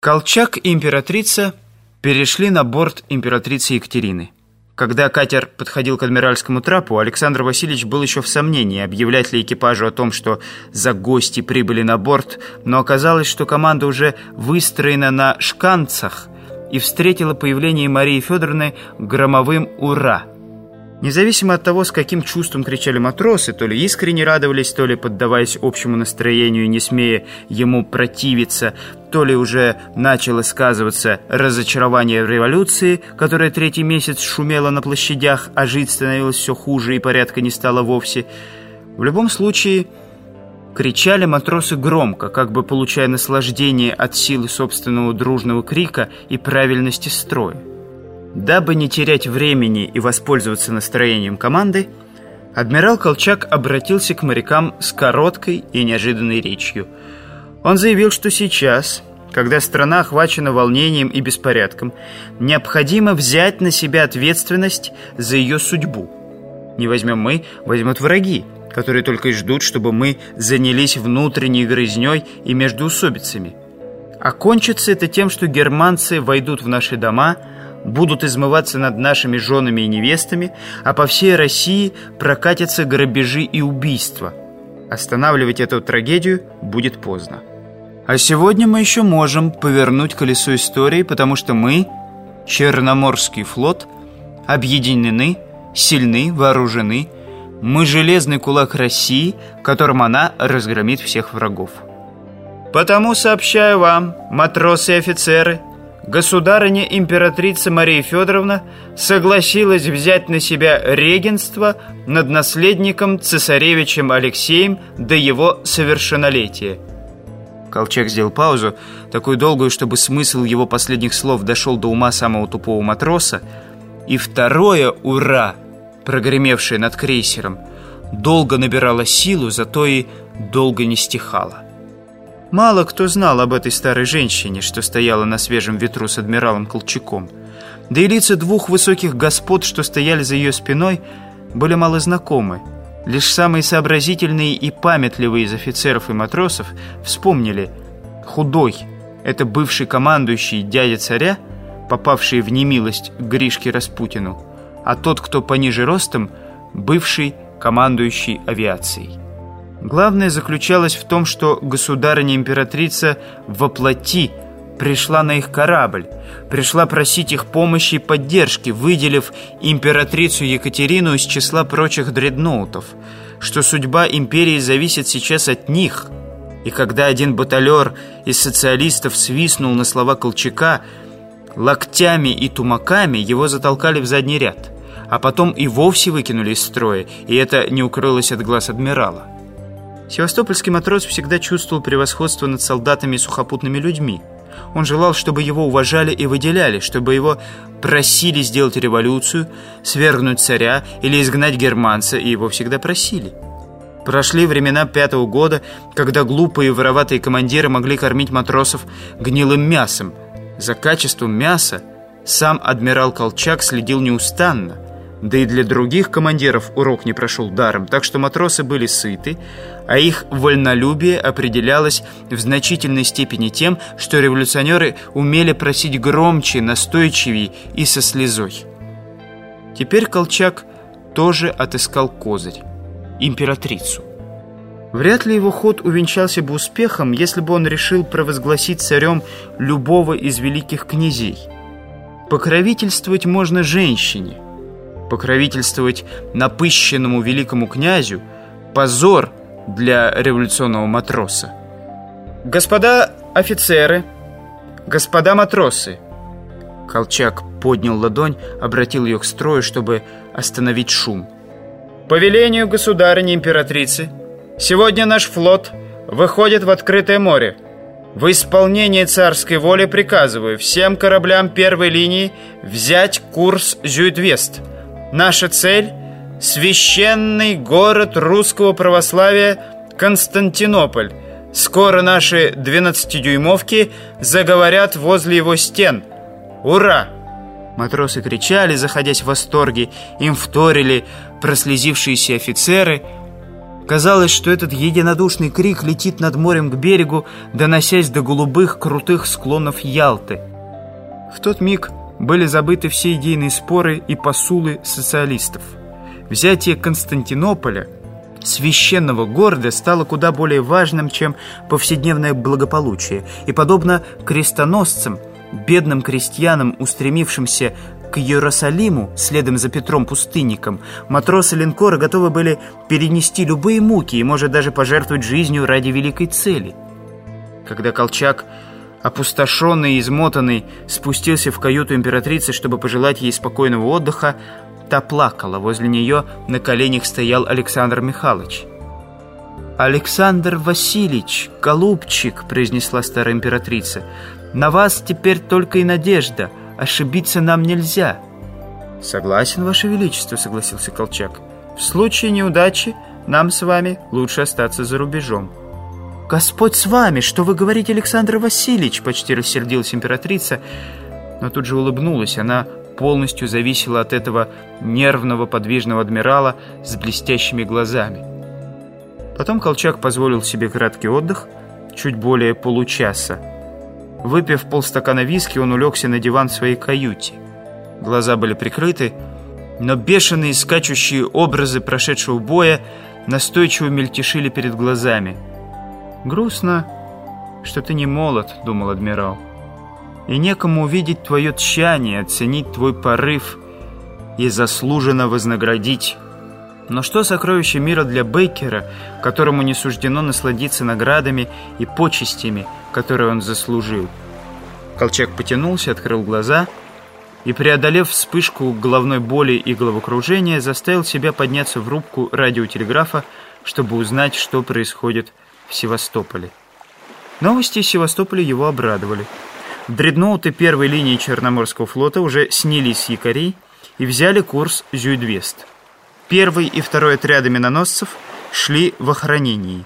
Колчак и императрица перешли на борт императрицы Екатерины. Когда катер подходил к адмиральскому трапу, Александр Васильевич был еще в сомнении, объявлять ли экипажу о том, что за гости прибыли на борт, но оказалось, что команда уже выстроена на шканцах и встретила появление Марии Федоровны громовым «Ура!». Независимо от того, с каким чувством кричали матросы, то ли искренне радовались, то ли поддаваясь общему настроению и не смея ему противиться, то ли уже начало сказываться разочарование в революции, которая третий месяц шумела на площадях, а жить становилось все хуже и порядка не стало вовсе. В любом случае, кричали матросы громко, как бы получая наслаждение от силы собственного дружного крика и правильности строя. Дабы не терять времени и воспользоваться настроением команды, адмирал Колчак обратился к морякам с короткой и неожиданной речью. Он заявил, что сейчас, когда страна охвачена волнением и беспорядком, необходимо взять на себя ответственность за ее судьбу. Не возьмем мы, возьмут враги, которые только и ждут, чтобы мы занялись внутренней грызней и междуусобицами. Окончится это тем, что германцы войдут в наши дома – будут измываться над нашими женами и невестами, а по всей России прокатятся грабежи и убийства. Останавливать эту трагедию будет поздно. А сегодня мы еще можем повернуть колесо истории, потому что мы, Черноморский флот, объединены, сильны, вооружены. Мы железный кулак России, которым она разгромит всех врагов. Потому сообщаю вам, матросы и офицеры, государыня-императрица Мария Федоровна согласилась взять на себя регенство над наследником цесаревичем Алексеем до его совершеннолетия. Колчак сделал паузу, такую долгую, чтобы смысл его последних слов дошел до ума самого тупого матроса, и второе «Ура!», прогремевшее над крейсером, долго набирало силу, зато и долго не стихало. Мало кто знал об этой старой женщине, что стояла на свежем ветру с адмиралом Колчаком. Да и лица двух высоких господ, что стояли за ее спиной, были мало знакомы. Лишь самые сообразительные и памятливые из офицеров и матросов вспомнили «Худой» — это бывший командующий дядя царя, попавший в немилость к Гришке Распутину, а тот, кто пониже ростом, бывший командующий авиацией. Главное заключалось в том, что государыня-императрица воплоти пришла на их корабль, пришла просить их помощи и поддержки, выделив императрицу Екатерину из числа прочих дредноутов, что судьба империи зависит сейчас от них. И когда один баталер из социалистов свистнул на слова Колчака, локтями и тумаками его затолкали в задний ряд, а потом и вовсе выкинули из строя, и это не укрылось от глаз адмирала. Севастопольский матрос всегда чувствовал превосходство над солдатами и сухопутными людьми. Он желал, чтобы его уважали и выделяли, чтобы его просили сделать революцию, свергнуть царя или изгнать германца, и его всегда просили. Прошли времена пятого года, когда глупые и вороватые командиры могли кормить матросов гнилым мясом. За качеством мяса сам адмирал Колчак следил неустанно – да и для других командиров урок не прошел даром, так что матросы были сыты, а их вольнолюбие определялось в значительной степени тем, что революционеры умели просить громче, настойчивее и со слезой. Теперь Колчак тоже отыскал козырь – императрицу. Вряд ли его ход увенчался бы успехом, если бы он решил провозгласить царем любого из великих князей. Покровительствовать можно женщине – покровительствовать напыщенному великому князю – позор для революционного матроса. «Господа офицеры, господа матросы!» Колчак поднял ладонь, обратил ее к строю, чтобы остановить шум. «По велению государыни-императрицы, сегодня наш флот выходит в открытое море. В исполнение царской воли приказываю всем кораблям первой линии взять курс Зюитвест – Наша цель – священный город русского православия Константинополь. Скоро наши 12-дюймовки заговорят возле его стен. Ура! Матросы кричали, заходясь в восторге, им вторили прослезившиеся офицеры. Казалось, что этот единодушный крик летит над морем к берегу, доносясь до голубых крутых склонов Ялты. В тот миг были забыты все идейные споры и посулы социалистов. Взятие Константинополя, священного города, стало куда более важным, чем повседневное благополучие. И подобно крестоносцам, бедным крестьянам, устремившимся к Иерусалиму, следом за Петром Пустынником, матросы линкора готовы были перенести любые муки и, может, даже пожертвовать жизнью ради великой цели. Когда Колчак, опустошенный и измотанный, спустился в каюту императрицы, чтобы пожелать ей спокойного отдыха, та плакала. Возле нее на коленях стоял Александр Михайлович. «Александр Васильевич, голубчик», — произнесла старая императрица, — «на вас теперь только и надежда». Ошибиться нам нельзя». «Согласен, Ваше Величество», — согласился Колчак. «В случае неудачи нам с вами лучше остаться за рубежом». «Господь с вами! Что вы говорите, Александр Васильевич?» Почти рассердилась императрица, но тут же улыбнулась. Она полностью зависела от этого нервного подвижного адмирала с блестящими глазами. Потом Колчак позволил себе краткий отдых, чуть более получаса. Выпив полстакана виски, он улегся на диван в своей каюте. Глаза были прикрыты, но бешеные скачущие образы прошедшего боя настойчиво мельтешили перед глазами. «Грустно, что ты не молод», — думал адмирал. «И некому увидеть твое тщание, оценить твой порыв и заслуженно вознаградить». Но что сокровище мира для Бейкера, которому не суждено насладиться наградами и почестями, которые он заслужил? Колчак потянулся, открыл глаза и, преодолев вспышку головной боли и головокружения, заставил себя подняться в рубку радиотелеграфа, чтобы узнать, что происходит в Севастополе. Новости из Севастополя его обрадовали. Дредноуты первой линии Черноморского флота уже снялись с якорей и взяли курс Зюйдвест. Первый и второй отряды миноносцев шли в охранении.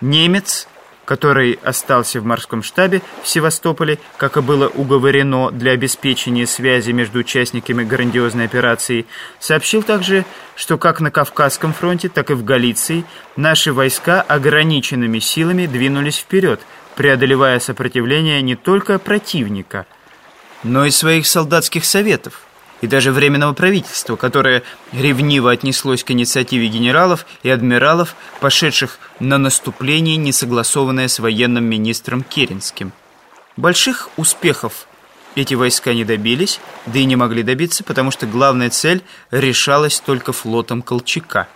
Немец, который остался в морском штабе в Севастополе, как и было уговорено для обеспечения связи между участниками грандиозной операции, сообщил также, что как на Кавказском фронте, так и в Галиции наши войска ограниченными силами двинулись вперед, преодолевая сопротивление не только противника, но и своих солдатских советов и даже Временного правительства, которое ревниво отнеслось к инициативе генералов и адмиралов, пошедших на наступление, не согласованное с военным министром Керенским. Больших успехов эти войска не добились, да и не могли добиться, потому что главная цель решалась только флотом Колчака –